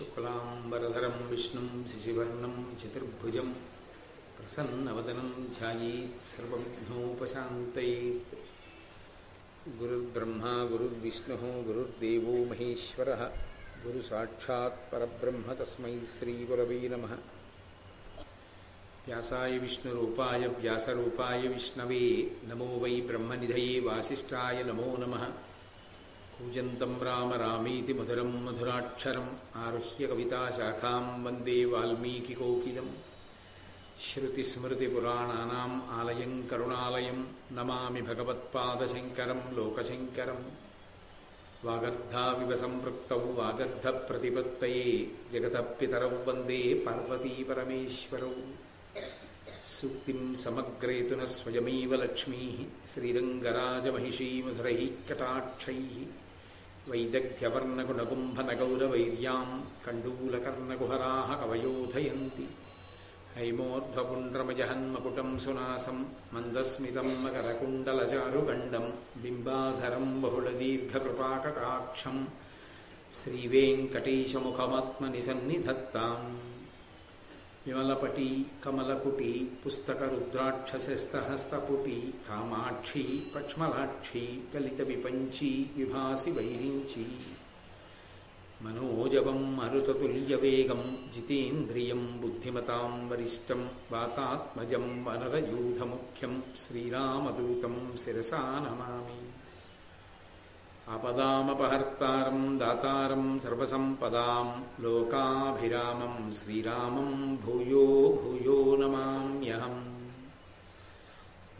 शुक्लाम्बरधरं विष्णुं शिशिवर्णं चतुर्भुजं प्रसन्नवदनं ध्यायेत् सर्वविघ्नोपशान्तयेत् गुरुर्ब्रह्मा गुरुर्विष्णुः गुरुर्देवो महेश्वरः गुरुसाक्षात् परब्रह्म तस्मै श्रीगुरवे नमः। व्यासाय विष्णुरूपाय व्यासरूपाय विष्णवे नमो वै ब्रह्मनिधये वासिष्ठाय नमो नमः। पूजन्तं राम रामीति मधुरं मधुराक्षरम् आरुह्य कविताशाखां वन्दे वाल्मीकिकोकिलम्। श्रुतिस्मृतिपुराणानाम् आलयं करुणालयं नमामि भगवत्पादशङ्करं लोकशङ्करं वागर्धाविव सम्पृक्तौ वागर्धप्रतिपत्तये जगतः पितरौ वन्दे पार्वतीपरमेश्वरौ सूक्तिं समग्रेतुनः स्वयमेव लक्ष्मीः श्रीरङ्गराजमहिषीमधुरैः कटाक्षैः। కటాక్షైः వైదగ్ధ్యవర్ణగుణగుంభనగౌరవైర్యాం కండూలకర్ణకుహరాः కవయోధయంతి హైమోర్ధ్వపుండ్రమజహన్మకుటం సునాసం మందస్మితం మకరకుండలచారుగండం బింబాధరం బహుళదీర్ఘకృపాకటాక్షం శ్రీవేంకటేశముఖమాత్మని సన్నిధత్తాం విమలపటి కమలపుటి పుస్తక పుస్తకరుద్రాక్షసస్తహస్తపుటి కామాక్షి పక్ష్మలాక్షి కలిత విపంచి విభాసి వైరించి. మనోజవం మరుతతుల్యవేగం జితేంద్రియం బుద్ధిమతాం వరిష్టం వాతాత్మజం వనరయూధముఖ్యం శ్రీరామదూతం శిరసా నమామి. ఆపదామపహర్తారం దాతారం సర్వసంపదాం లోకాభిరామం శ్రీరామం భూయో భూయో నమామ్యహం.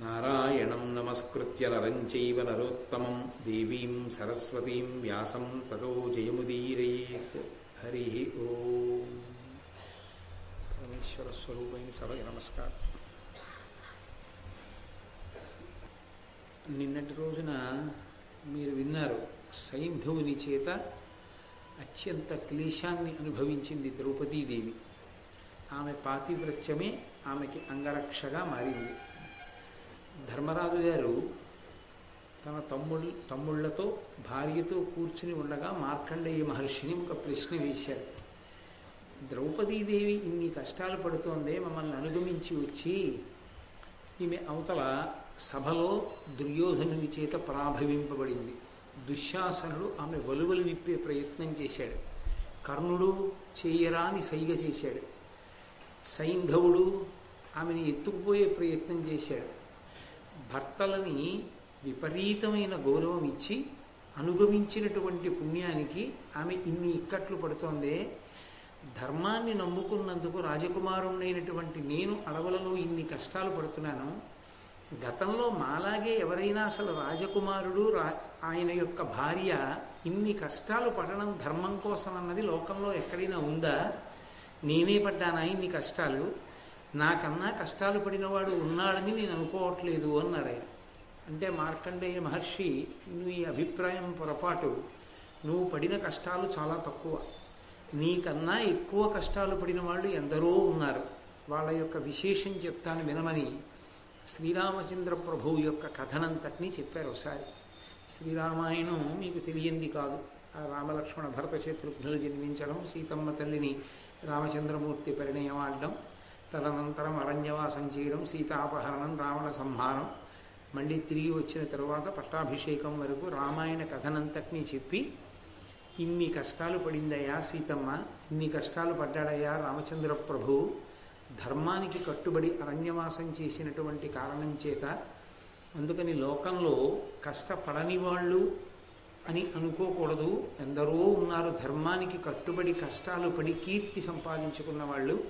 నారాయణం నమస్కృత్య నరం చైవ నరోత్తమం దేవీం సరస్వతీం వ్యాసం తతో జయముదీరయేత్ హరి ఓం. పరమేశ్వర స్వరూపైన సభకి నమస్కారం. నిన్నటి రోజున మీరు విన్నారు. సైంధవుని చేత అత్యంత క్లేశాన్ని అనుభవించింది ద్రౌపదీదేవి. ఆమె పాతివ్రత్యమే ఆమెకి అంగరక్షగా మారింది. ధర్మరాజు గారు తన తమ్ముళ్ళు తమ్ముళ్ళతో భార్యతో కూర్చుని ఉండగా మార్కండేయ మహర్షిని ఒక ప్రశ్న వేశారు. ద్రౌపదీదేవి ఇన్ని కష్టాలు పడుతోందే మమ్మల్ని అనుగమించి వచ్చి ఈమె అవతల సభలో దుర్యోధనుని చేత పరాభవింపబడింది. దుశ్శాసనుడు ఆమె వలువలు విప్పే ప్రయత్నం చేశాడు. కర్ణుడు చేయరాని సైగ చేశాడు. సైంధవుడు ఆమెని ఎత్తుకుపోయే ప్రయత్నం చేశాడు. భర్తలని విపరీతమైన గౌరవం ఇచ్చి అనుగమించినటువంటి పుణ్యానికి ఆమె ఇన్ని ఇక్కట్లు పడుతోందే. ధర్మాన్ని నమ్ముకున్నందుకు రాజకుమారుణ్ణైనటువంటి నేను అడవులలో ఇన్ని కష్టాలు పడుతున్నాను. గతంలో మాలాగే ఎవరైనా అసలు రాజకుమారుడు రా ఆయన యొక్క భార్య ఇన్ని కష్టాలు పడడం ధర్మం కోసం అన్నది లోకంలో ఎక్కడైనా ఉందా? నేనే పడ్డానా ఇన్ని కష్టాలు? నాకన్నా కష్టాలు పడినవాడు ఉన్నాడని నేను అనుకోవట్లేదు అన్నారు ఆయన. అంటే మార్కండేయ మహర్షి నువ్వు ఈ అభిప్రాయం పొరపాటు. నువ్వు పడిన కష్టాలు చాలా తక్కువ. నీకన్నా ఎక్కువ కష్టాలు పడిన వాళ్ళు ఎందరో ఉన్నారు. వాళ్ళ యొక్క విశేషం చెప్తాను వినమని. శ్రీరామచంద్ర ప్రభువు యొక్క కథనంతటినీ చెప్పారు ఒకసారి. శ్రీరామాయణం మీకు తెలియంది కాదు. ఆ రామలక్ష్మణ భరత శత్రుఘ్నులు జన్మించడం సీతమ్మ తల్లిని రామచంద్రమూర్తి పరిణయమాడడం తదనంతరం అరణ్యవాసం చేయడం సీతాపహరణం రావణ సంహారం మళ్ళీ తిరిగి వచ్చిన తరువాత పట్టాభిషేకం వరకు రామాయణ కథనంతటినీ చెప్పి ఇన్ని కష్టాలు పడిందయ్యా సీతమ్మ ఇన్ని కష్టాలు పడ్డాడయ్యా రామచంద్ర ప్రభువు ధర్మానికి కట్టుబడి అరణ్యవాసం చేసినటువంటి కారణం చేత అందుకని లోకంలో కష్టపడని వాళ్ళు అని అనుకోకూడదు. ఎందరో ఉన్నారు. ధర్మానికి కట్టుబడి కష్టాలు పడి కీర్తి సంపాదించుకున్న వాళ్ళు.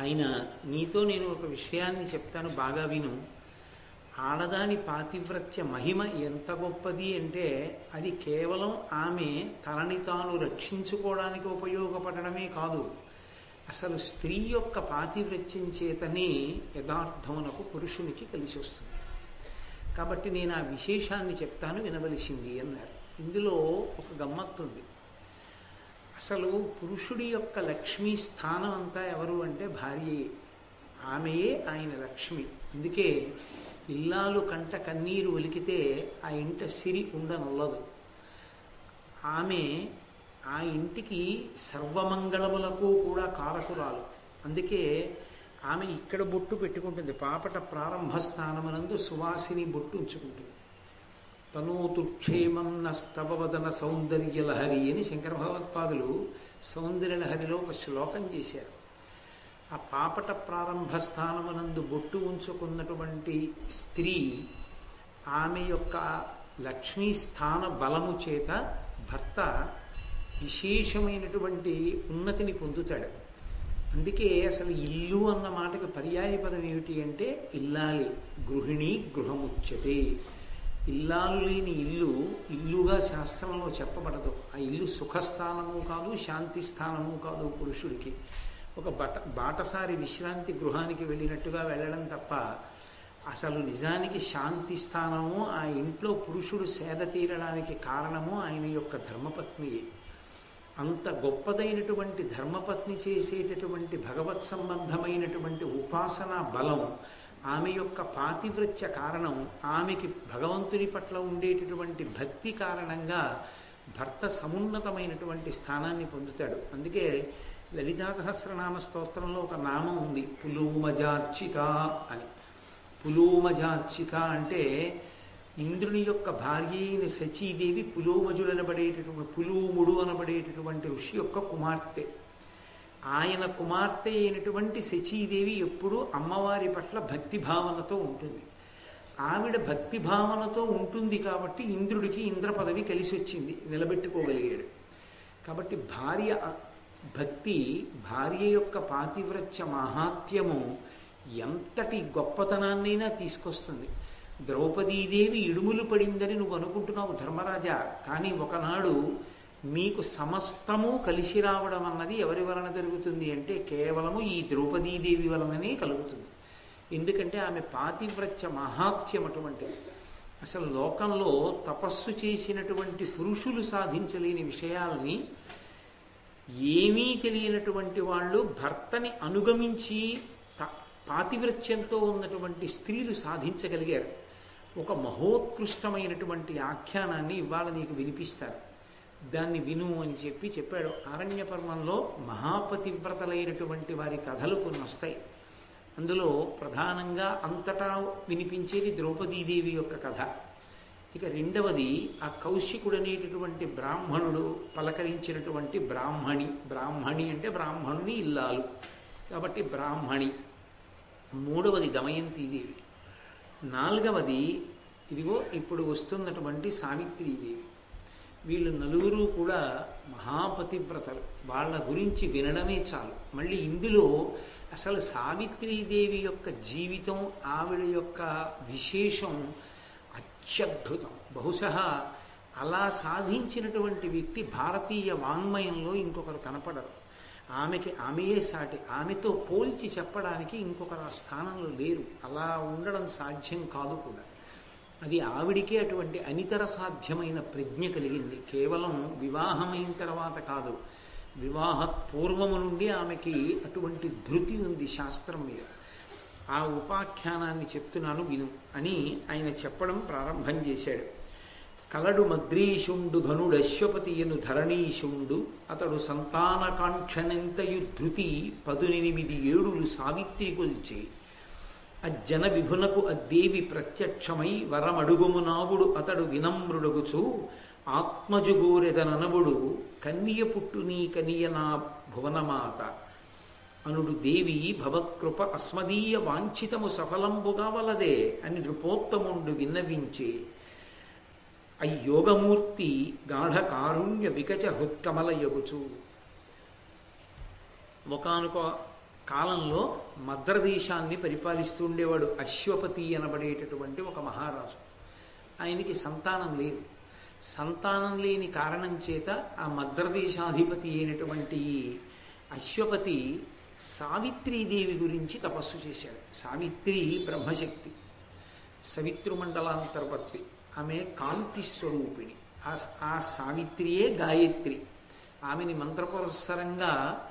అయినా నీతో నేను ఒక విషయాన్ని చెప్తాను బాగా విను. ఆడదాని పాతివ్రత్య మహిమ ఎంత గొప్పది అంటే అది కేవలం ఆమె తనని తాను రక్షించుకోవడానికి ఉపయోగపడమే కాదు. అసలు స్త్రీ యొక్క పాతివృత్యం చేతనే యథార్థమునకు పురుషునికి కలిసి వస్తుంది. కాబట్టి నేను ఆ విశేషాన్ని చెప్తాను వినవలసింది అన్నారు. ఇందులో ఒక గమ్మత్తుంది. అసలు పురుషుడి యొక్క లక్ష్మీ స్థానం అంతా ఎవరు అంటే భార్యయే ఆమెయే ఆయన లక్ష్మి. అందుకే ఇల్లాలు కంట కన్నీరు ఒలికితే ఆ ఇంట సిరి ఉండనుల్లదు. ఆమె ఆ ఇంటికి సర్వమంగళములకు కూడా కారకురాలు. అందుకే ఆమె ఇక్కడ బొట్టు పెట్టుకుంటుంది. పాపట ప్రారంభ స్థానమునందు సువాసిని బొట్టు ఉంచుకుంటుంది. తనూతు క్షేమం నస్తవదన సౌందర్యలహరి అని శంకర భగవత్పాదులు సౌందర్యలహరిలో ఒక శ్లోకం చేశారు. ఆ పాపట ప్రారంభ స్థానమునందు బొట్టు ఉంచుకున్నటువంటి స్త్రీ ఆమె యొక్క లక్ష్మీ స్థాన బలము చేత భర్త విశేషమైనటువంటి ఉన్నతిని పొందుతాడు. అందుకే అసలు ఇల్లు అన్న మాటకి పర్యాయ పదం ఏమిటి అంటే ఇల్లాలి. గృహిణి గృహముచ్చతే ఇల్లాలు లేని ఇల్లు ఇల్లుగా శాస్త్రంలో చెప్పబడదు. ఆ ఇల్లు సుఖస్థానము కాదు శాంతి స్థానము కాదు పురుషుడికి. ఒక బట బాటసారి విశ్రాంతి గృహానికి వెళ్ళినట్టుగా వెళ్ళడం తప్ప అసలు నిజానికి శాంతి స్థానము ఆ ఇంట్లో పురుషుడు సేద తీరడానికి కారణము ఆయన యొక్క ధర్మపత్నియే. అంత గొప్పదైనటువంటి ధర్మపత్ని చేసేటటువంటి భగవత్ సంబంధమైనటువంటి ఉపాసనా బలం ఆమె యొక్క పాతివృత్య కారణం ఆమెకి భగవంతుని పట్ల ఉండేటటువంటి భక్తి కారణంగా భర్త సమున్నతమైనటువంటి స్థానాన్ని పొందుతాడు. అందుకే లలితా సహస్రనామ స్తోత్రంలో ఒక నామం ఉంది పులూమజార్చిత అని. పులూమజార్చిత అంటే ఇంద్రుని యొక్క భార్య అయిన శచీదేవి పులోమజులు అనబడేటటువంటి పులోముడు అనబడేటటువంటి ఋషి యొక్క కుమార్తె. ఆయన కుమార్తె అయినటువంటి శచీదేవి ఎప్పుడూ అమ్మవారి పట్ల భక్తి భావనతో ఉంటుంది. ఆవిడ భక్తి భావనతో ఉంటుంది కాబట్టి ఇంద్రుడికి ఇంద్ర పదవి కలిసి వచ్చింది నిలబెట్టుకోగలిగాడు. కాబట్టి భార్య భక్తి భార్య యొక్క పాతివ్రత్య మహాత్యము ఎంతటి గొప్పతనాన్నైనా తీసుకొస్తుంది. ద్రౌపదీదేవి ఇడుములు పడిందని నువ్వు అనుకుంటున్నావు ధర్మరాజా? కానీ ఒకనాడు మీకు సమస్తము కలిసి రావడం అన్నది ఎవరి వలన జరుగుతుంది అంటే కేవలము ఈ ద్రౌపదీదేవి వలననే కలుగుతుంది. ఎందుకంటే ఆమె పాతివ్రత్య మహాత్యం అటువంటిది అసలు లోకంలో తపస్సు చేసినటువంటి పురుషులు సాధించలేని విషయాలని ఏమీ తెలియనటువంటి వాళ్ళు భర్తని అనుగమించి పాతివ్రత్యంతో ఉన్నటువంటి స్త్రీలు సాధించగలిగారు. ఒక మహోత్కృష్టమైనటువంటి ఆఖ్యానాన్ని ఇవాళ నీకు వినిపిస్తారు దాన్ని విను అని చెప్పి చెప్పాడు. ఆరణ్య పర్వంలో మహాపతివ్రతలైనటువంటి వారి కథలు కొన్ని వస్తాయి. అందులో ప్రధానంగా అంతటా వినిపించేది ద్రౌపదీదేవి యొక్క కథ. ఇక రెండవది ఆ కౌశికుడు అనేటటువంటి బ్రాహ్మణుడు పలకరించినటువంటి బ్రాహ్మణి. బ్రాహ్మణి అంటే బ్రాహ్మణుని ఇల్లాలు. కాబట్టి బ్రాహ్మణి. మూడవది దమయంతీదేవి. నాలుగవది ఇదిగో ఇప్పుడు వస్తున్నటువంటి సావిత్రీదేవి. వీళ్ళు నలుగురు కూడా మహాపతివ్రతలు. వాళ్ళ గురించి వినడమే చాలు. మళ్ళీ ఇందులో అసలు సావిత్రీదేవి యొక్క జీవితం ఆవిడ యొక్క విశేషం అత్యద్భుతం. బహుశా అలా సాధించినటువంటి వ్యక్తి భారతీయ వాంగ్మయంలో ఇంకొకరు కనపడరు. ఆమెకి ఆమెయే సాటి ఆమెతో పోల్చి చెప్పడానికి ఇంకొకరు ఆ స్థానంలో లేరు. అలా ఉండడం సాధ్యం కాదు కూడా. అది ఆవిడికే అటువంటి అనితర సాధ్యమైన ప్రజ్ఞ కలిగింది. కేవలం వివాహమైన తర్వాత కాదు వివాహ పూర్వము నుండి ఆమెకి అటువంటి ధృతి ఉంది శాస్త్రం మీద. ఆ ఉపాఖ్యానాన్ని చెప్తున్నాను విను అని ఆయన చెప్పడం ప్రారంభం చేశాడు. కలడు మద్రీషుండు ఘనుడశ్వపతియను ధరణీషుండు అతడు సంతానకాంక్షనెంతయు ధృతి పదునెనిమిది ఏడులు సావిత్రి కొల్చే. అజ్జన విభునకు అద్దేవి ప్రత్యక్షమై వరమడుగుమునావుడు అతడు వినమ్రుడగుచు ఆత్మజుగోరెదననవుడు కన్య పుట్టు నీ కనియ నా భువనమాత. అనుడు దేవి భవత్కృప అస్మదీయ వాంఛితము సఫలంబుగా వలదే అని నృపోత్తముండు విన్నవించే. అయ్యోగమూర్తి గాఢ కారుణ్య వికచ హృత్కమలయగుచు. ఒకనొక కాలంలో మద్రదేశాన్ని పరిపాలిస్తూ ఉండేవాడు అశ్వపతి అనబడేటటువంటి ఒక మహారాజు. ఆయనకి సంతానం లేదు. సంతానం లేని కారణం చేత ఆ మద్రదేశాధిపతి అయినటువంటి అశ్వపతి సావిత్రీదేవి గురించి తపస్సు చేశాడు. సావిత్రి బ్రహ్మశక్తి. సవిత్రుమండలాంతర్వర్తి. ఆమె కాంతి స్వరూపిణి. ఆ సావిత్రియే గాయత్రి. ఆమెని మంత్రపురస్సరంగా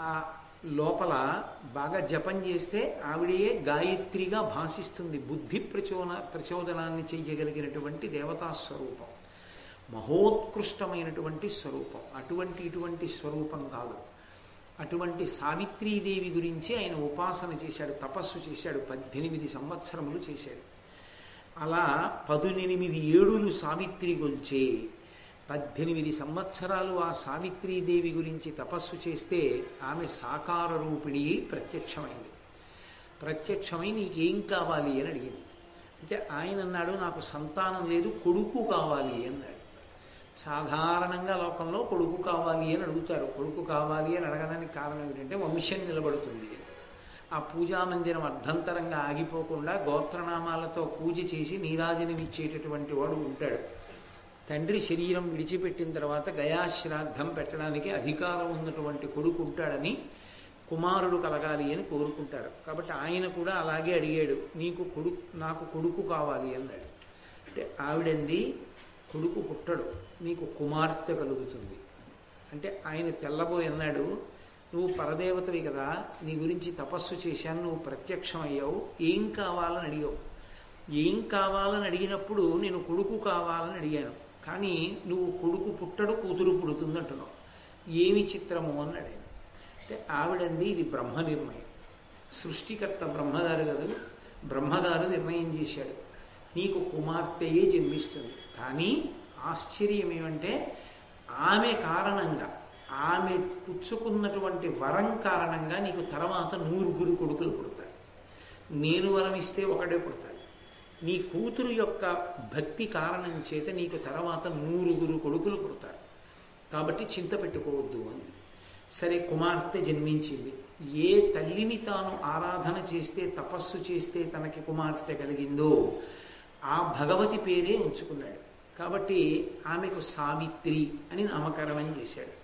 ఆ లోపల బాగా జపం చేస్తే ఆవిడయే గాయత్రిగా భాషిస్తుంది బుద్ధి ప్రచోన ప్రచోదనాన్ని చెయ్యగలిగినటువంటి దేవతా స్వరూపం. మహోత్కృష్టమైనటువంటి స్వరూపం. అటువంటి ఇటువంటి స్వరూపం కాదు. అటువంటి సావిత్రీదేవి గురించి ఆయన ఉపాసన చేశాడు తపస్సు చేశాడు పద్దెనిమిది సంవత్సరములు చేశాడు. అలా పదునెనిమిది ఏడులు సావిత్రి గొల్చే పద్దెనిమిది సంవత్సరాలు ఆ సావిత్రీదేవి గురించి తపస్సు చేస్తే ఆమె సాకార రూపిణి ప్రత్యక్షమైంది. ప్రత్యక్షమై నీకేం కావాలి అని అడిగింది. అయితే ఆయన అన్నాడు నాకు సంతానం లేదు కొడుకు కావాలి అన్నాడు. సాధారణంగా లోకంలో కొడుకు కావాలి అని అడుగుతారు. కొడుకు కావాలి అని అడగడానికి కారణం ఏంటంటే వంశం నిలబడుతుంది ఆ పూజా మందిరం అర్ధంతరంగా ఆగిపోకుండా గోత్రనామాలతో పూజ చేసి నీరాజనమిచ్చేటటువంటి వాడు ఉంటాడు. తండ్రి శరీరం విడిచిపెట్టిన తర్వాత గయాశ్రాద్ధం పెట్టడానికి అధికారం ఉన్నటువంటి కొడుకు ఉంటాడని కుమారుడు కలగాలి అని కోరుకుంటారు. కాబట్టి ఆయన కూడా అలాగే అడిగాడు నీకు కొడుకు నాకు కొడుకు కావాలి అన్నాడు. అంటే ఆవిడంది కొడుకు పుట్టడు నీకు కుమార్తె కలుగుతుంది. అంటే ఆయన తెల్లబోయి అన్నాడు నువ్వు పరదేవతవి కదా నీ గురించి తపస్సు చేశాను నువ్వు ప్రత్యక్షం అయ్యావు ఏం కావాలని అడిగావు? ఏం కావాలని అడిగినప్పుడు నేను కొడుకు కావాలని అడిగాను. కానీ నువ్వు కొడుకు పుట్టడు కూతురు పుడుతుంది అంటున్నావు ఏమి చిత్రము అని అడిగాను. అంటే ఆవిడంది ఇది బ్రహ్మ నిర్ణయం. సృష్టికర్త బ్రహ్మగారు కదా బ్రహ్మగారు నిర్ణయం చేశాడు. నీకు కుమార్తెయే జన్మిస్తుంది. కానీ ఆశ్చర్యం ఏమంటే ఆమె కారణంగా ఆమె పుచ్చుకున్నటువంటి వరం కారణంగా నీకు తర్వాత నూరుగురు కొడుకులు పుడతారు. నేను వరం ఇస్తే ఒకడే పుడతాడు. నీ కూతురు యొక్క భక్తి కారణం చేత నీకు తర్వాత నూరుగురు కొడుకులు పుడతారు. కాబట్టి చింత పెట్టుకోవద్దు అని. సరే కుమార్తె జన్మించింది. ఏ తల్లిని తాను ఆరాధన చేస్తే తపస్సు చేస్తే తనకి కుమార్తె కలిగిందో ఆ భగవతి పేరే ఉంచుకున్నాడు. కాబట్టి ఆమెకు సావిత్రి అని నామకరణం చేశాడు.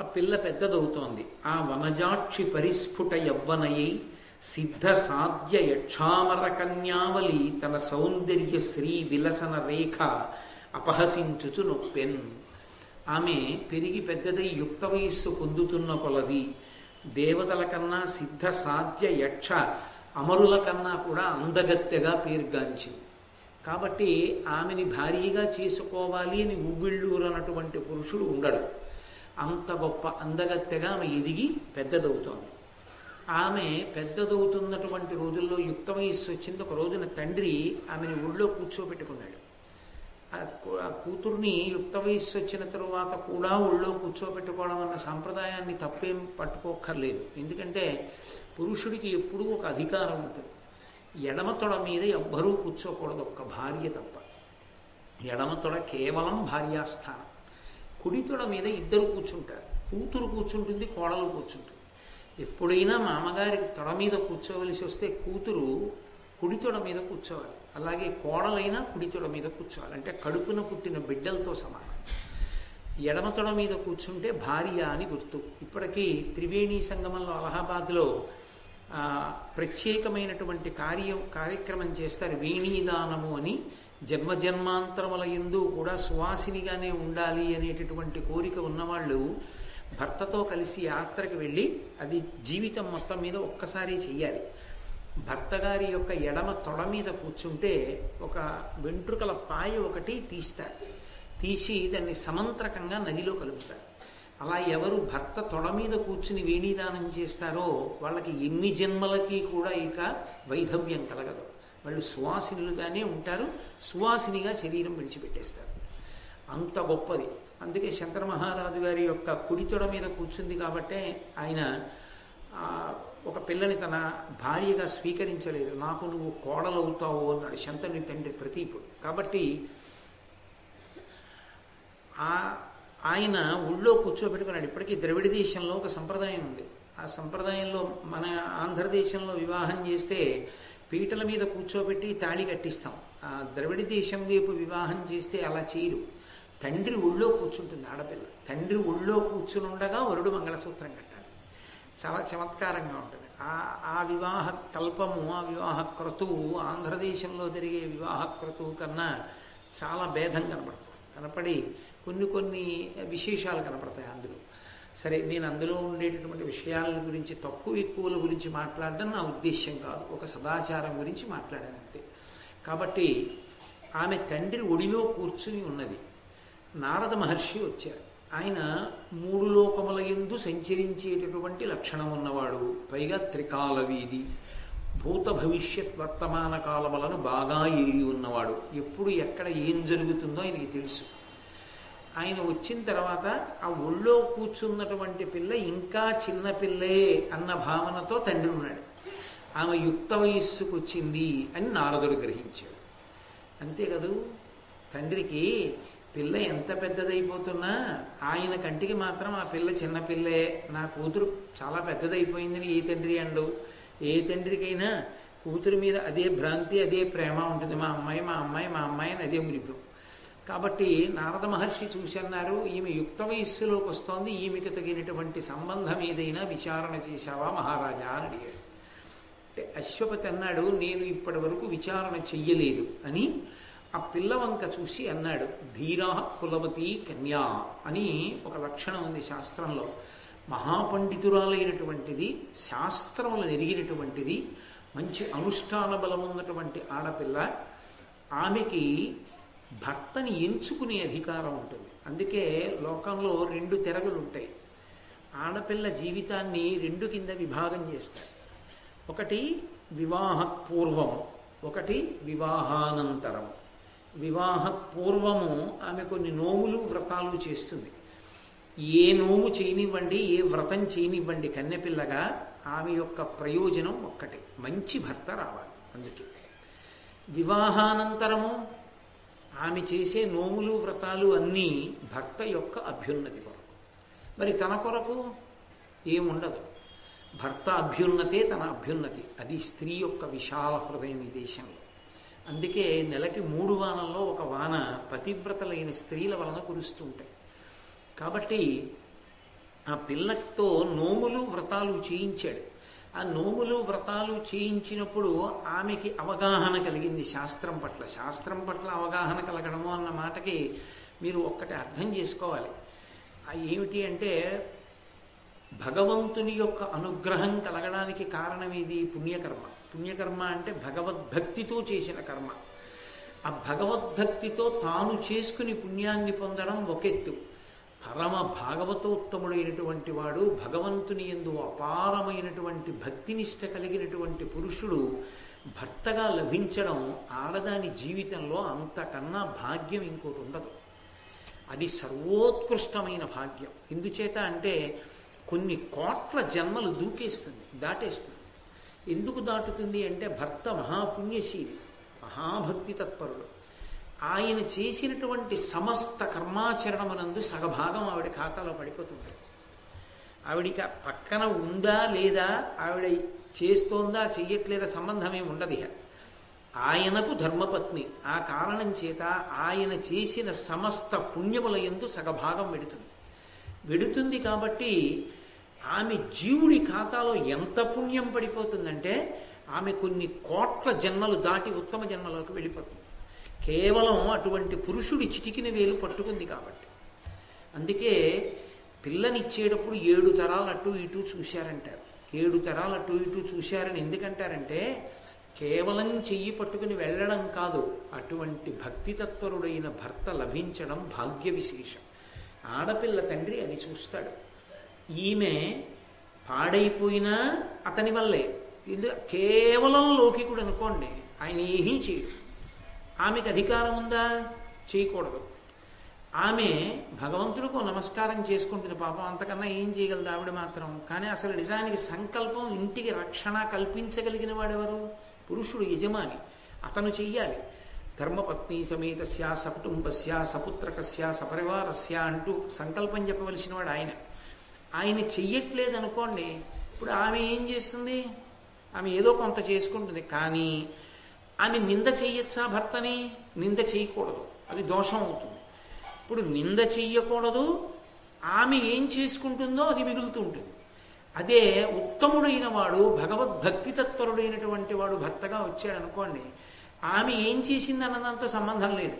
ఆ పిల్ల పెద్దదవుతోంది. ఆ వనజాక్షి పరిస్ఫుట యవ్వనయై సిద్ధ సాధ్య యక్షామర కన్యావలి తన సౌందర్య శ్రీ విలసన రేఖ అపహసించుచు నొప్పెన్. ఆమె పెరిగి పెద్దదై యుక్త వయస్సు పొందుతున్న కొలది. దేవతల కన్నా సిద్ధ సాధ్య యక్ష అమరుల కన్నా కూడా అందగత్తెగా పేర్గాంచింది. కాబట్టి ఆమెని భారీగా చేసుకోవాలి అని ఉవ్విళ్ళూరనటువంటి పురుషుడు ఉండడు. అంత గొప్ప అందగత్తెగా ఆమె ఎదిగి పెద్దదవుతోంది. ఆమె పెద్దదవుతున్నటువంటి రోజుల్లో యుక్త వయస్సు వచ్చింది. ఒక రోజున తండ్రి ఆమెని ఒళ్ళో కూర్చోబెట్టుకున్నాడు. ఆ కూతుర్ని యుక్త వయస్సు వచ్చిన తరువాత కూడా ఒళ్ళో కూర్చోబెట్టుకోవడం అన్న సాంప్రదాయాన్ని తప్పేం పట్టుకోక్కర్లేదు. ఎందుకంటే పురుషుడికి ఎప్పుడూ ఒక అధికారం ఉంటుంది. ఎడమ తొడ మీద ఎవ్వరూ కూర్చోకూడదు. ఒక్క భార్య తప్ప. ఎడమ తొడ కేవలం భార్యాస్థానం. కుడి తొడ మీద ఇద్దరు కూర్చుంటారు. కూతురు కూర్చుంటుంది కోడలు కూర్చుంటుంది. ఎప్పుడైనా మామగారి తొడ మీద కూర్చోవలసి వస్తే కూతురు కుడి తొడ మీద కూర్చోవాలి. అలాగే కోడలైనా కుడి తొడ మీద కూర్చోవాలి. అంటే కడుపున పుట్టిన బిడ్డలతో సమానం. ఎడమ తొడ మీద కూర్చుంటే భార్య అని గుర్తు. ఇప్పటికీ త్రివేణి సంగమంలో అలహాబాద్లో ప్రత్యేకమైనటువంటి కార్యం కార్యక్రమం చేస్తారు వేణీదానము అని జన్మజన్మాంతరముల ఎందు కూడా సువాసినిగానే ఉండాలి అనేటటువంటి కోరిక ఉన్నవాళ్ళు భర్తతో కలిసి యాత్రకు వెళ్ళి అది జీవితం మొత్తం మీద ఒక్కసారి చెయ్యాలి. భర్త గారి యొక్క ఎడమ తొడ మీద కూర్చుంటే ఒక వెంట్రుకల పాయ ఒకటి తీస్తారు. తీసి దాన్ని సమంత్రకంగా నదిలో కలుపుతారు. అలా ఎవరు భర్త తొడ మీద కూర్చుని వేణీదానం చేస్తారో వాళ్ళకి ఎన్ని జన్మలకి కూడా ఇక వైధవ్యం కలగదు. వాళ్ళు సువాసినులుగానే ఉంటారు. సువాసినిగా శరీరం విడిచిపెట్టేస్తారు. అంత గొప్పది. అందుకే శంకర మహారాజు గారి యొక్క కుడితొడ మీద కూర్చుంది కాబట్టే ఆయన ఒక పిల్లని తన భార్యగా స్వీకరించలేదు. నాకు నువ్వు కోడలవుతావు అన్నాడు శంతనుని తండ్రి ప్రతీపుడు. కాబట్టి ఆ ఆయన ఊళ్ళో కూర్చోబెట్టుకున్నాడు. ఇప్పటికీ ద్రవిడ దేశంలో ఒక సంప్రదాయం ఉంది. ఆ సంప్రదాయంలో మన ఆంధ్రదేశంలో వివాహం చేస్తే పీటల మీద కూర్చోబెట్టి తాళి కట్టిస్తాం. ఆ ద్రవిడ దేశం వైపు వివాహం చేస్తే అలా చేయరు. తండ్రి ఒళ్ళో కూర్చుంటుంది ఆడపిల్ల. తండ్రి ఒళ్ళో కూర్చుని ఉండగా వరుడు మంగళసూత్రం కట్టాలి. చాలా చమత్కారంగా ఉంటుంది. ఆ ఆ వివాహ కల్పము ఆ వివాహ క్రతువు ఆంధ్రదేశంలో జరిగే వివాహ క్రతువు కన్నా చాలా భేదం కనపడుతుంది. కనపడి కొన్ని కొన్ని విశేషాలు కనపడతాయి అందులో. సరే నేను అందులో ఉండేటటువంటి విషయాల గురించి తక్కువ ఎక్కువల గురించి మాట్లాడడం నా ఉద్దేశ్యం కాదు. ఒక సదాచారం గురించి మాట్లాడాను అంతే. కాబట్టి ఆమె తండ్రి ఒడిలో కూర్చుని ఉన్నది. నారద మహర్షి వచ్చారు. ఆయన మూడు లోకముల ఎందు సంచరించేటటువంటి లక్షణం ఉన్నవాడు. పైగా త్రికాల వీధి. భూత భవిష్యత్ వర్తమాన కాలములను బాగా ఎరిగి ఉన్నవాడు. ఎప్పుడు ఎక్కడ ఏం జరుగుతుందో ఆయనకి తెలుసు. ఆయన వచ్చిన తర్వాత ఆ ఒళ్ళో కూర్చున్నటువంటి పిల్ల ఇంకా చిన్న పిల్లే అన్న భావనతో తండ్రి ఉన్నాడు. ఆమె యుక్త వయస్సుకు వచ్చింది అని నారదుడు గ్రహించాడు. అంతే కదూ? తండ్రికి పిల్ల ఎంత పెద్దదైపోతున్నా ఆయన కంటికి మాత్రం ఆ పిల్ల చిన్న పిల్లే. నా కూతురు చాలా పెద్దదైపోయిందని ఏ తండ్రి అండు ఏ తండ్రికైనా కూతురు మీద అదే భ్రాంతి అదే ప్రేమ ఉంటుంది. మా అమ్మాయి మా అమ్మాయి మా అమ్మాయి అని అదే మురిపు. కాబట్టి నారద మహర్షి చూసి అన్నారు ఈమె యుక్త వయస్సులోకి వస్తోంది ఈమెకు తగినటువంటి సంబంధం ఏదైనా విచారణ చేశావా మహారాజా? అని అడిగాడు. అంటే అశ్వపతి అన్నాడు నేను ఇప్పటి వరకు విచారణ చెయ్యలేదు అని ఆ పిల్లవంక చూసి అన్నాడు ధీరా కులవతి కన్యా అని ఒక లక్షణం ఉంది శాస్త్రంలో. మహాపండితురాలైనటువంటిది శాస్త్రములు ఎరిగినటువంటిది మంచి అనుష్ఠాన బలం ఉన్నటువంటి ఆడపిల్ల ఆమెకి భర్తని ఎంచుకునే అధికారం ఉంటుంది. అందుకే లోకంలో రెండు తెరగలు ఉంటాయి ఆడపిల్ల జీవితాన్ని రెండు కింద విభాగం చేస్తారు ఒకటి వివాహ పూర్వం ఒకటి వివాహానంతరం. వివాహ పూర్వము ఆమె కొన్ని నోములు వ్రతాలు చేస్తుంది. ఏ నోము చేయనివ్వండి ఏ వ్రతం చేయనివ్వండి కన్నెపిల్లగా ఆమె యొక్క ప్రయోజనం ఒక్కటే. మంచి భర్త రావాలి అందుకే. వివాహానంతరము ఆమె చేసే నోములు వ్రతాలు అన్నీ భర్త యొక్క అభ్యున్నతి కొరకు. మరి తన కొరకు ఏముండదు. భర్త అభ్యున్నతే తన అభ్యున్నతి. అది స్త్రీ యొక్క విశాల హృదయం ఈ దేశంలో. అందుకే నెలకి మూడు వానల్లో ఒక వాన పతివ్రతలైన స్త్రీల వలన కురుస్తుంటాయి కాబట్టి ఆ పిల్లతో నోములు వ్రతాలు చేయించాడు. ఆ నోములు వ్రతాలు చేయించినప్పుడు ఆమెకి అవగాహన కలిగింది శాస్త్రం పట్ల. శాస్త్రం పట్ల అవగాహన కలగడము అన్న మాటకి మీరు ఒక్కటి అర్థం చేసుకోవాలి. ఏమిటి అంటే భగవంతుని యొక్క అనుగ్రహం కలగడానికి కారణం ఇది పుణ్యకర్మ. పుణ్యకర్మ అంటే భగవద్భక్తితో చేసిన కర్మ. ఆ భగవద్భక్తితో తాను చేసుకుని పుణ్యాన్ని పొందడం ఒక ఎత్తు పరమ భాగవతోత్తముడైనటువంటి వాడు భగవంతుని ఎందు అపారమైనటువంటి భక్తినిష్ట కలిగినటువంటి పురుషుడు భర్తగా లభించడం ఆడదాని జీవితంలో అంతకన్నా భాగ్యం ఇంకోటి ఉండదు. అది సర్వోత్కృష్టమైన భాగ్యం. ఎందుచేత అంటే కొన్ని కోట్ల జన్మలు దూకేస్తుంది దాటేస్తుంది. ఎందుకు దాటుతుంది అంటే భర్త మహాపుణ్యశీలి మహాభక్తి తత్పరుడు ఆయన చేసినటువంటి సమస్త కర్మాచరణమునందు సగభాగం ఆవిడ ఖాతాలో పడిపోతుంది ఆవిడికి పక్కన ఉందా లేదా ఆవిడ చేస్తోందా చెయ్యట్లేదా సంబంధం ఏమి ఉండదు ఆయనకు ధర్మపత్ని. ఆ కారణం చేత ఆయన చేసిన సమస్త పుణ్యముల ఎందు సగభాగం వెడుతుంది. వెడుతుంది కాబట్టి ఆమె జీవుడి ఖాతాలో ఎంత పుణ్యం పడిపోతుందంటే ఆమె కొన్ని కోట్ల జన్మలు దాటి ఉత్తమ జన్మలోకి వెళ్ళిపోతుంది. కేవలం అటువంటి పురుషుడి చిటికిన వేలు పట్టుకుంది కాబట్టి. అందుకే పిల్లనిచ్చేటప్పుడు ఏడు తరాలు అటు ఇటు చూశారంటారు. ఏడు తరాలు అటు ఇటు చూశారని ఎందుకంటారంటే కేవలం చెయ్యి పట్టుకుని వెళ్ళడం కాదు అటువంటి భక్తి తత్పరుడైన భర్త లభించడం భాగ్య విశేషం ఆడపిల్ల తండ్రి అని చూస్తాడు. ఈమె పాడైపోయినా అతని వల్లే. ఇది కేవలం లోకికుడు అనుకోండి ఆయన ఏమీ చేయడు. ఆమెకు అధికారం ఉందా? చేయకూడదు. ఆమె భగవంతుడికి నమస్కారం చేసుకుంటుంది. పాపం అంతకన్నా ఏం చేయగలదు ఆవిడ మాత్రం. కానీ అసలు నిజానికి సంకల్పం ఇంటికి రక్షణ కల్పించగలిగిన వాడెవరు? పురుషుడు యజమాని. అతను చెయ్యాలి. ధర్మపత్ని సమేతస్య సకుటుంబస్య సపుత్రకస్య సపరివారస్య అంటూ సంకల్పం చెప్పవలసిన వాడు ఆయన. ఆయన చెయ్యట్లేదు అనుకోండి ఇప్పుడు ఆమె ఏం చేస్తుంది? ఆమె ఏదో కొంత చేసుకుంటుంది. కానీ ఆమె నింద చెయ్యొచ్చా భర్తని? నింద చేయకూడదు అది దోషం అవుతుంది. ఇప్పుడు నింద చెయ్యకూడదు. ఆమె ఏం చేసుకుంటుందో అది మిగులుతూ ఉంటుంది. అదే ఉత్తముడైన వాడు భగవద్భక్తి తత్పరుడైనటువంటి వాడు భర్తగా వచ్చాడు అనుకోండి ఆమె ఏం చేసింది అన్నదంతో సంబంధం లేదు.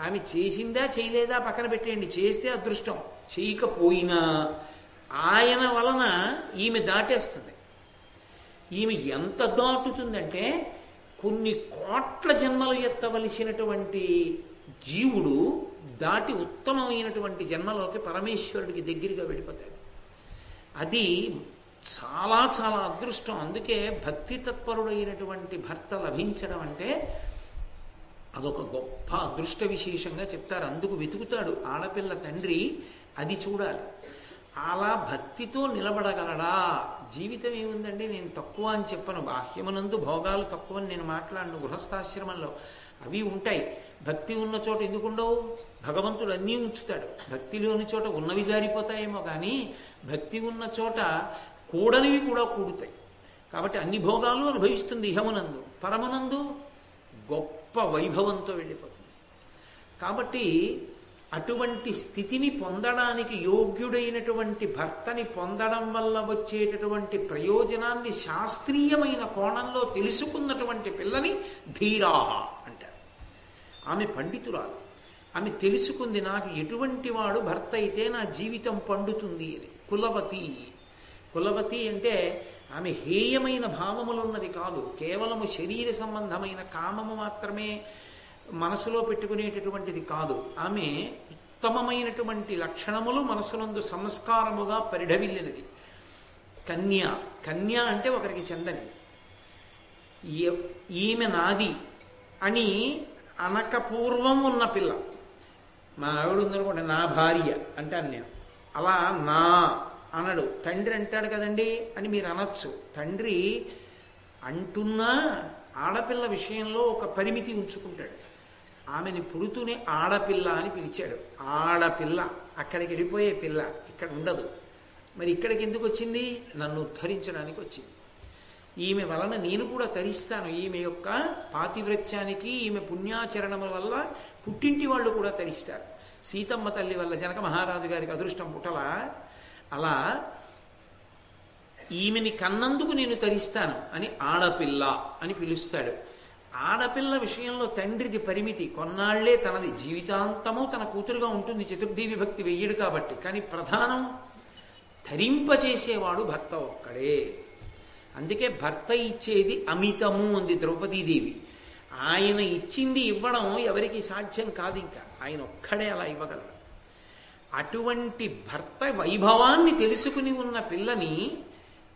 ఆమె చేసిందా చేయలేదా పక్కన పెట్టేయండి. చేస్తే అదృష్టం. చేయకపోయినా ఆయన వలన ఈమె దాటేస్తుంది. ఈమె ఎంత దాటుతుందంటే కొన్ని కోట్ల జన్మలు ఎత్తవలసినటువంటి జీవుడు దాటి ఉత్తమమైనటువంటి జన్మలోకి పరమేశ్వరుడికి దగ్గరగా వెళ్ళిపోతాడు. అది చాలా చాలా అదృష్టం. అందుకే భక్తి తత్పరుడైనటువంటి భర్త లభించడం అంటే అదొక గొప్ప అదృష్ట విశేషంగా చెప్తారు. అందుకు వెతుకుతాడు ఆడపిల్ల తండ్రి అది చూడాలి. అలా భక్తితో నిలబడగలడా? జీవితం ఏముందండి? నేను తక్కువ అని చెప్పను. బాహ్యమునందు భోగాలు తక్కువ అని నేను మాట్లాడను. గృహస్థాశ్రమంలో అవి ఉంటాయి. భక్తి ఉన్న చోట ఎందుకు ఉండవు భగవంతుడు అన్నీ ఉంచుతాడు. భక్తి లేని చోట ఉన్నవి జారిపోతాయేమో కానీ భక్తి ఉన్న చోట కూడనివి కూడా కూడుతాయి. కాబట్టి అన్ని భోగాలు అనుభవిస్తుంది ఇహమునందు. పరమనందు గొప్ప వైభవంతో వెళ్ళిపోతుంది. కాబట్టి అటువంటి స్థితిని పొందడానికి యోగ్యుడైనటువంటి భర్తని పొందడం వల్ల వచ్చేటటువంటి ప్రయోజనాన్ని శాస్త్రీయమైన కోణంలో తెలుసుకున్నటువంటి పిల్లని ధీరాహ అంటారు. ఆమె పండితురాలు. ఆమె తెలుసుకుంది నాకు ఎటువంటి వాడు భర్త అయితే నా జీవితం పండుతుంది అని. కులవతి. కులవతి అంటే ఆమె హేయమైన భావములున్నది కాదు. కేవలము శరీర సంబంధమైన కామము మాత్రమే మనసులో పెట్టుకునేటటువంటిది కాదు. ఆమె ఉత్తమమైనటువంటి లక్షణములు మనసునందు సంస్కారముగా పరిఢవిల్లినది కన్య కన్య అంటే ఒకరికి చెందని. ఈమె నాది అని అనకపూర్వం ఉన్న పిల్ల. మా ఆవిడ ఉందనుకోండి నా భార్య అంటాను నేను. అలా నా అనడు. తండ్రి అంటాడు కదండి అని మీరు అనొచ్చు. తండ్రి అంటున్నా ఆడపిల్ల విషయంలో ఒక పరిమితి ఉంచుకుంటాడు. ఆమెని పుడుతూనే ఆడపిల్ల అని పిలిచాడు. ఆడపిల్ల అక్కడికి వెళ్ళిపోయే పిల్ల ఇక్కడ ఉండదు. మరి ఇక్కడికి ఎందుకు వచ్చింది? నన్ను ఉద్ధరించడానికి వచ్చింది. ఈమె వలన నేను కూడా తరిస్తాను. ఈమె యొక్క పాతివ్రత్యానికి ఈమె పుణ్యాచరణముల వల్ల పుట్టింటి వాళ్ళు కూడా తరిస్తారు. సీతమ్మ తల్లి వల్ల జనక మహారాజు గారికి అదృష్టం పుట్టల? అలా ఈమెని కన్నందుకు నేను తరిస్తాను అని ఆడపిల్ల అని పిలుస్తాడు. ఆడపిల్ల విషయంలో తండ్రిది పరిమితి కొన్నాళ్ళే తనది. జీవితాంతము తన కూతురుగా ఉంటుంది చతుర్థి విభక్తి వెయ్యడు కాబట్టి. కానీ ప్రధానం ధరింపచేసేవాడు భర్త ఒక్కడే. అందుకే భర్త ఇచ్చేది అమితము ఉంది ద్రౌపదీదేవి. ఆయన ఇచ్చింది ఇవ్వడం ఎవరికి సాధ్యం కాదు ఇంకా. ఆయన ఒక్కడే అలా ఇవ్వగలరు అటువంటి భర్త వైభవాన్ని తెలుసుకుని ఉన్న పిల్లని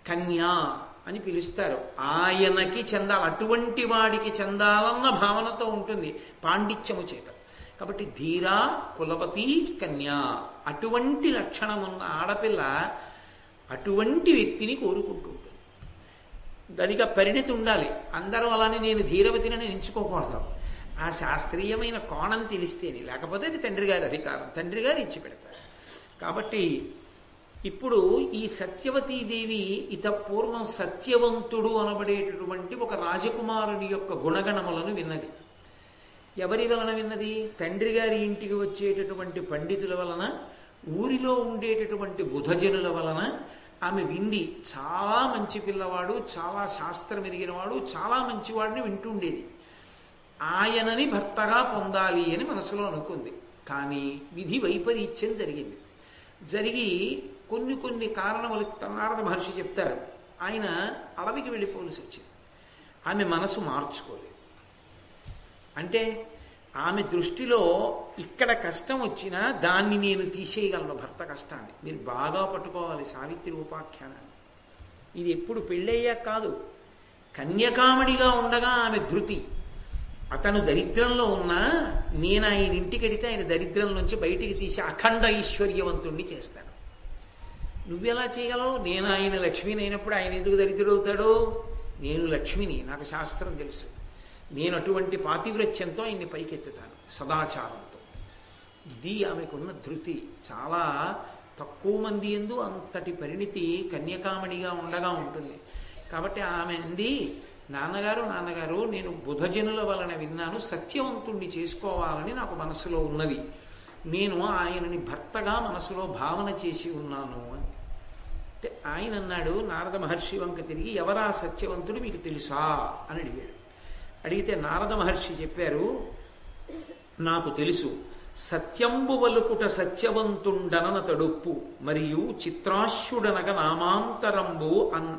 కన్యా అని పిలుస్తారు. ఆయనకి చెందాలి అటువంటి వాడికి చెందాలన్న భావనతో ఉంటుంది పాండిత్యము చేత. కాబట్టి ధీరా కులవతి కన్యా అటువంటి లక్షణం ఉన్న ఆడపిల్ల అటువంటి వ్యక్తిని కోరుకుంటూ ఉంటుంది దానికి పరిణతి ఉండాలి. అందరూ అలానే నేను ధీరవతిని ఎంచుకోకూడదు. ఆ శాస్త్రీయమైన కోణం తెలిస్తేనే. లేకపోతే అది తండ్రి గారి అధికారం. తండ్రి గారు ఇచ్చి పెడతారు కాబట్టి ఇప్పుడు ఈ సత్యవతీదేవి ఇత పూర్వం సత్యవంతుడు అనబడేటటువంటి ఒక రాజకుమారుని యొక్క గుణగణములను విన్నది. ఎవరి వలన విన్నది? తండ్రి గారి ఇంటికి వచ్చేటటువంటి పండితుల వలన ఊరిలో ఉండేటటువంటి బుధజనుల వలన ఆమె వింది. చాలా మంచి పిల్లవాడు చాలా శాస్త్రం ఎరిగినవాడు చాలా మంచివాడిని వింటుండేది ఆయనని భర్తగా పొందాలి అని మనసులో అనుకుంది. కానీ విధి వైపరీత్యం జరిగింది. జరిగి కొన్ని కొన్ని కారణములు నారద మహర్షి చెప్తారు. ఆయన అడవికి వెళ్ళిపోవలసి వచ్చింది ఆమె మనసు మార్చుకోలేదు. అంటే ఆమె దృష్టిలో ఇక్కడ కష్టం వచ్చినా దాన్ని నేను తీసేయగలను భర్త కష్టాన్ని. మీరు బాగా పట్టుకోవాలి సావిత్రి ఉపాఖ్యానాన్ని. ఇది ఎప్పుడు పెళ్ళయ్యాక కాదు. కన్యకామడిగా ఉండగా ఆమె ధృతి అతను దరిద్రంలో ఉన్నా నేను ఆయన ఇంటికి అడితే ఆయన దరిద్రం నుంచి బయటికి తీసి అఖండ ఐశ్వర్యవంతుణ్ణి చేస్తాను. నువ్వెలా చేయగలవు? నేను ఆయన లక్ష్మిని అయినప్పుడు ఆయన ఎందుకు దరిద్రుడవుతాడు నేను లక్ష్మిని నాకు శాస్త్రం తెలుసు. నేను అటువంటి పాతివ్రత్యంతో ఆయన్ని పైకెత్తుతాను సదాచారంతో. ఇది ఆమెకున్న ధృతి. చాలా తక్కువ మంది ఎందు అంతటి పరిణితి కన్యకామణిగా ఉండగా ఉంటుంది. కాబట్టి ఆమె అంది నాన్నగారు నాన్నగారు నేను బుధజనుల వలన విన్నాను. సత్యవంతుణ్ణి చేసుకోవాలని నాకు మనసులో ఉన్నది. నేను ఆయనని భర్తగా మనసులో భావన చేసి ఉన్నాను అని. అంటే ఆయన అన్నాడు నారద మహర్షి వంక తిరిగి ఎవరా సత్యవంతుడు మీకు తెలుసా? అని అడిగాడు. అడిగితే నారద మహర్షి చెప్పారు నాకు తెలుసు. సత్యంబు వలుకుట సత్యవంతుండనన తడుప్పు. మరియు చిత్రాశ్యుడనగ నామాంతరంబు అన్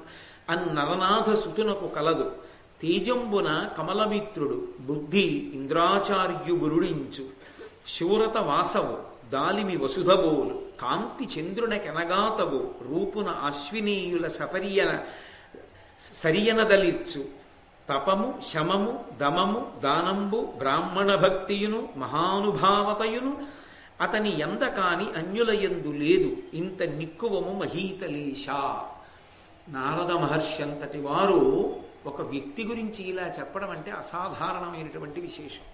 అన్నరనాథ సుతునకు కలదు. తేజంబున కమలమిత్రుడు బుద్ధి ఇంద్రాచార్యు బురుడించు శూరత వాసవు. దాలిమి వసుధబోలు కాంతి చంద్రున కెనగాతవు రూపున అశ్వినీయుల సపరియన సరియనదలిర్చు. తపము శమము దమము దానంబు బ్రాహ్మణ భక్తియును మహానుభావతయును అతని ఎందకాని అన్యుల యందు లేదు ఇంత నిక్కువము మహీతలేశ. నారద మహర్షి అంతటి వారు ఒక వ్యక్తి గురించి ఇలా చెప్పడం అంటే అసాధారణమైనటువంటి విశేషం.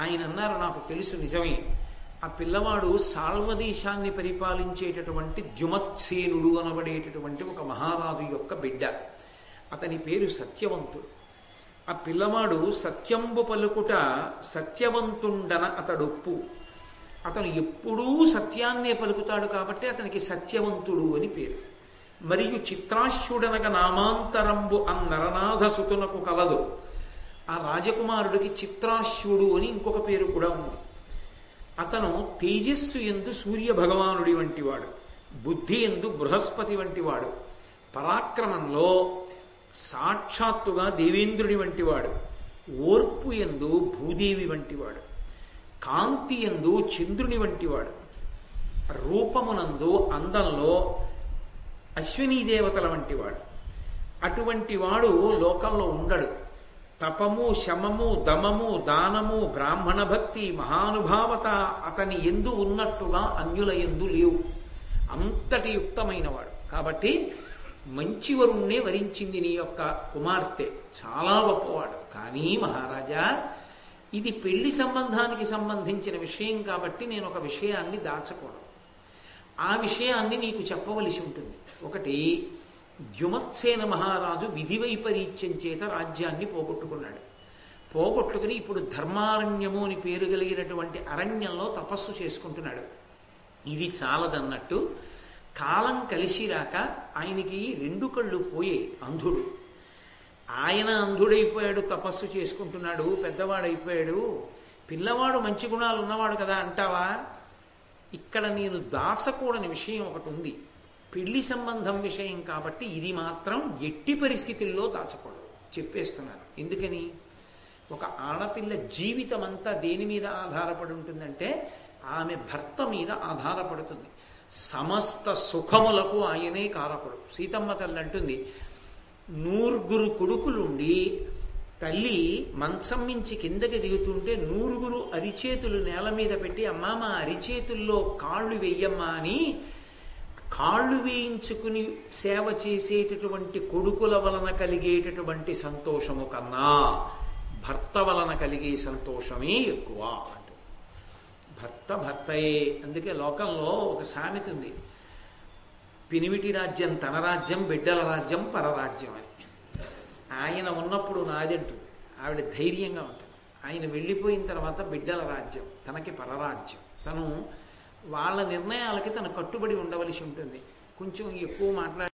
ఆయన అన్నారు నాకు తెలుసు నిజమే ఆ పిల్లవాడు సాల్వదేశాన్ని పరిపాలించేటటువంటి జుమత్సేనుడు అనబడేటటువంటి ఒక మహారాజు యొక్క బిడ్డ. అతని పేరు సత్యవంతుడు. ఆ పిల్లవాడు సత్యంబు పలుకుట సత్యవంతుండన అతడొప్పు. అతను ఎప్పుడూ సత్యాన్నే పలుకుతాడు కాబట్టి అతనికి సత్యవంతుడు అని పేరు. మరియు చిత్రాశ్యుడనగ నామాంతరంబు అన్నరనాథ సుతునకు కలదు. ఆ రాజకుమారుడికి చిత్రాశ్యుడు అని ఇంకొక పేరు కూడా ఉంది. అతను తేజస్సు ఎందు సూర్య భగవానుడి వంటివాడు బుద్ధి ఎందు బృహస్పతి వంటివాడు పరాక్రమంలో సాక్షాత్తుగా దేవేంద్రుడి వంటివాడు ఓర్పు ఎందు భూదేవి వంటివాడు కాంతి ఎందు చంద్రుని వంటివాడు రూపమునందు అందంలో అశ్వినీ దేవతల వంటివాడు. అటువంటి వాడు లోకంలో ఉండడు. తపము శమము దమము దానము బ్రాహ్మణ భక్తి మహానుభావత అతని ఎందు ఉన్నట్టుగా అన్యుల ఎందు లేవు. అంతటి యుక్తమైనవాడు. కాబట్టి మంచి వరుణ్ణే వరించింది నీ యొక్క కుమార్తె. చాలా గొప్పవాడు. కానీ మహారాజా ఇది పెళ్ళి సంబంధానికి సంబంధించిన విషయం కాబట్టి నేను ఒక విషయాన్ని దాచకూడదు. ఆ విషయాన్ని నీకు చెప్పవలసి ఉంటుంది. ఒకటి ద్యుమత్సేన మహారాజు విధి వైపరీత్యం చేత రాజ్యాన్ని పోగొట్టుకున్నాడు. పోగొట్టుకుని ఇప్పుడు ధర్మారణ్యము అని పేరు కలిగినటువంటి అరణ్యంలో తపస్సు చేసుకుంటున్నాడు. ఇది చాలదన్నట్టు కాలం కలిసి రాక ఆయనకి రెండు కళ్ళు పోయే అంధుడు. ఆయన అంధుడైపోయాడు తపస్సు చేసుకుంటున్నాడు పెద్దవాడైపోయాడు. పిల్లవాడు మంచి గుణాలు ఉన్నవాడు కదా అంటావా? ఇక్కడ నేను దాచకూడని విషయం ఒకటి ఉంది. పెళ్ళి సంబంధం విషయం కాబట్టి ఇది మాత్రం ఎట్టి పరిస్థితుల్లో దాచకూడదు. చెప్పేస్తున్నాను. ఎందుకని? ఒక ఆడపిల్ల జీవితం అంతా దేని మీద ఆధారపడి ఉంటుందంటే ఆమె భర్త మీద ఆధారపడుతుంది. సమస్త సుఖములకు ఆయనే కారకుడు. సీతమ్మ తల్లి అంటుంది నూరుగురు కొడుకులుండి తల్లి మంచం మించి కిందకి దిగుతుంటే నూరుగురు అరిచేతులు నేల మీద పెట్టి అమ్మా మా అరిచేతుల్లో కాళ్ళు వెయ్యమ్మా అని కాళ్ళు వేయించుకుని సేవ చేసేటటువంటి కొడుకుల వలన కలిగేటటువంటి సంతోషము కన్నా భర్త వలన కలిగే సంతోషమే ఎక్కువ అంటూ భర్త భర్తయే. అందుకే లోకంలో ఒక సామెత ఉంది. పినిమిటి రాజ్యం తన రాజ్యం బిడ్డల రాజ్యం పరరాజ్యం అని. ఆయన ఉన్నప్పుడు నాదంటుంది ఆవిడ ధైర్యంగా ఉంటుంది. ఆయన వెళ్ళిపోయిన తర్వాత బిడ్డల రాజ్యం తనకి పరరాజ్యం. తను వాళ్ళ నిర్ణయాలకి తను కట్టుబడి ఉండవలసి ఉంటుంది. కొంచెం ఎక్కువ మాట్లాడి